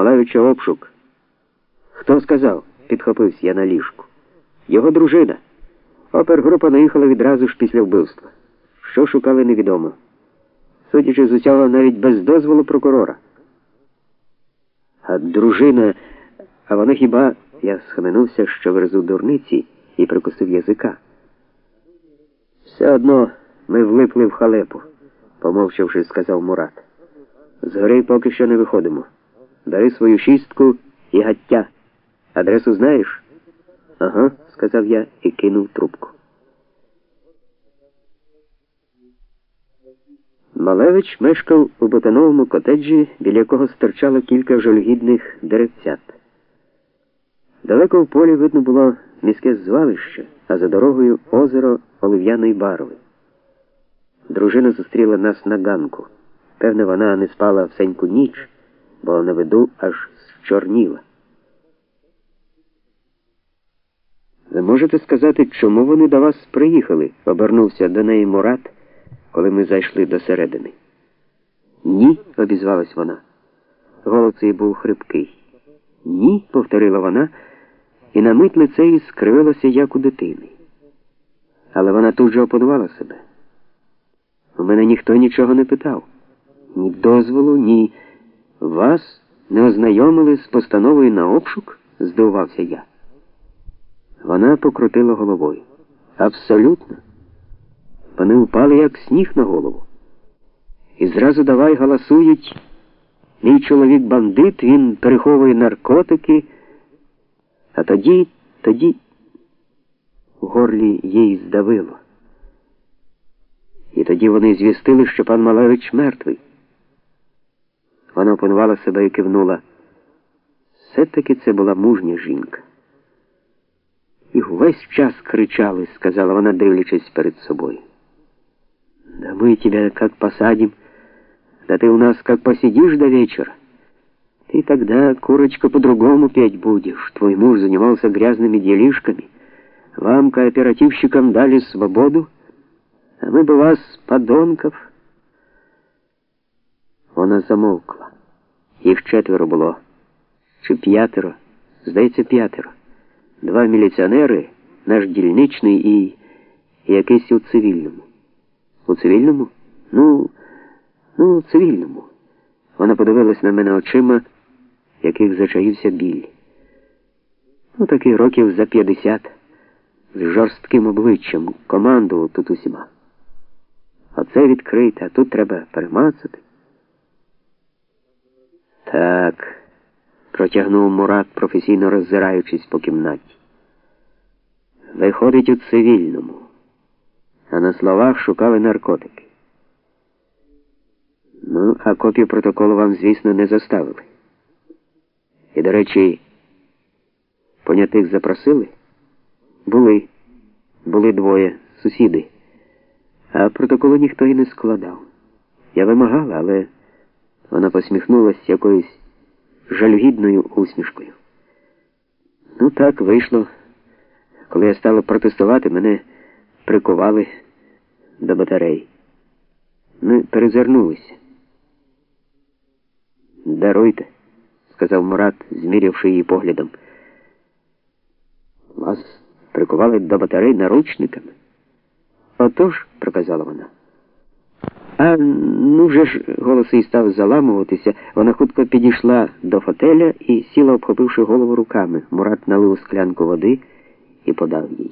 Малевича обшук. Хто сказав? підхопився я на ліжку. Його дружина. Опергрупа наїхала відразу ж після вбивства. Що шукали, невідомо. Судячи з усього, навіть без дозволу прокурора. А дружина, а вона хіба я схаменувся, що верзу дурниці і прикусив язика. Все одно ми влипли в халепу, помовчавши, сказав Мурат. З гори поки що не виходимо. Бери свою шістку і гаття. Адресу знаєш? Ага, сказав я і кинув трубку. Малевич мешкав у ботановому котеджі, біля якого стирчало кілька жольгідних деревцят. Далеко в полі видно було міське звалище, а за дорогою озеро олив'яної барви. Дружина зустріла нас на ганку. Певне, вона не спала всеньку ніч, бо на виду аж зчорніла. Ви можете сказати, чому вони до вас приїхали? обернувся до неї Мурат, коли ми зайшли до середини. Ні, обізвалась вона. Голос її був хрипкий. Ні, повторила вона, і на мить лице її скривилося, як у дитини. Але вона тут же опанувала себе. У мене ніхто нічого не питав. Ні дозволу, ні вас не ознайомили з постановою на обшук, здивувався я. Вона покрутила головою. Абсолютно. Вони впали, як сніг на голову. І зразу давай галасують. Мій чоловік бандит, він переховує наркотики. А тоді, тоді в горлі їй здавило. І тоді вони звістили, що пан Малевич мертвий. Вона опанувала себе і кивнула. Все-таки це була мужня жінка. І весь час кричали, сказала вона, дивлячись перед собою. Да мы тебя как посадим, да ты у нас как посидишь до вечера. Ты тогда, курочка, по-другому петь будешь. Твой муж занимался грязными делишками. Вам, кооперативщикам, дали свободу, а мы бы вас, подонков. Вона замовкла. Їх четверо було. Чи п'ятеро? Здається, п'ятеро. Два міліціонери, наш дільничний і, якийсь у цивільному. У цивільному? Ну, ну, у цивільному. Вона подивилась на мене очима, яких зачаївся біль. Ну, такий років за п'ятдесят, з жорстким обличчям, командував тут усіма. Оце відкрите, а тут треба перемацати. Так протягнув Мурат, професійно роззираючись по кімнаті. Виходить у цивільному, а на словах шукали наркотики. Ну, а копію протоколу вам, звісно, не заставили. І, до речі, понятих запросили? Були, були двоє, сусіди, а протоколу ніхто і не складав. Я вимагала, але вона посміхнулася якоюсь жалюгідною усмішкою. Ну так вийшло. Коли я стала протестувати, мене прикували до батарей. Ми перезирнулися. Даруйте, сказав Мурат, змірявши її поглядом. Вас прикували до батарей наручниками. Отож, проказала вона. А ну вже ж голос її став заламуватися. Вона хутко підійшла до фотеля і сіла, обхопивши голову руками. Мурат налив склянку води і подав їй.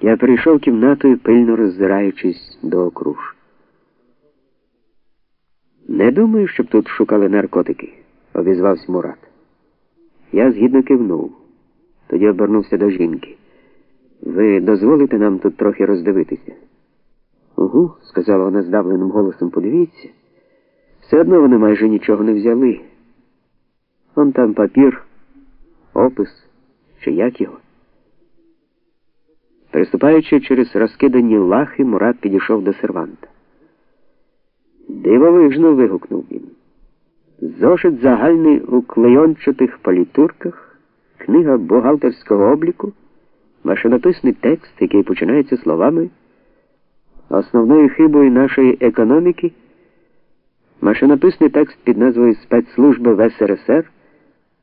Я прийшов кімнатою, пильно роззираючись до окруж. Не думаю, щоб тут шукали наркотики, обізвався Мурат. Я згідно кивнув. Тоді обернувся до жінки. Ви дозволите нам тут трохи роздивитися? Угу, сказала вона здавленим голосом, подивіться. Все одно вони майже нічого не взяли. Он там папір, опис, чи як його. Переступаючи через розкидані лахи, Мурат підійшов до серванта. Дивовижно вигукнув він. Зошит загальний у клейончатих палітурках, книга бухгалтерського обліку, машинописний текст, який починається словами. Основною хибою нашої економіки? Машинописний текст під назвою Спецслужби в СРСР